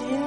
Yeah.